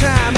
time.